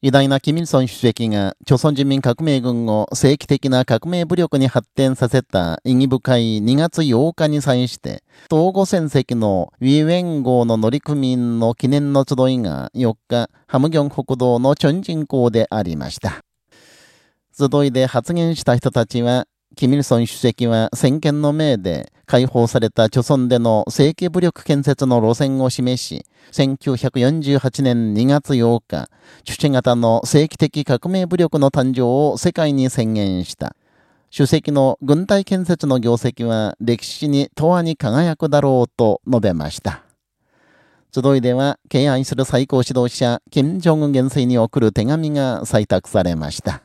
偉大なキミルソン主席が、朝鮮人民革命軍を正規的な革命武力に発展させた意義深い2月8日に際して、東後戦績のウィウェン号の乗組員の記念の集いが4日、ハムギョン北道のチョンジン港でありました。集いで発言した人たちは、キミルソン主席は先見の命で解放された貯村での正規武力建設の路線を示し、1948年2月8日、主治型の正規的革命武力の誕生を世界に宣言した。主席の軍隊建設の業績は歴史に永遠に輝くだろうと述べました。集いでは敬愛する最高指導者、金正恩元帥に送る手紙が採択されました。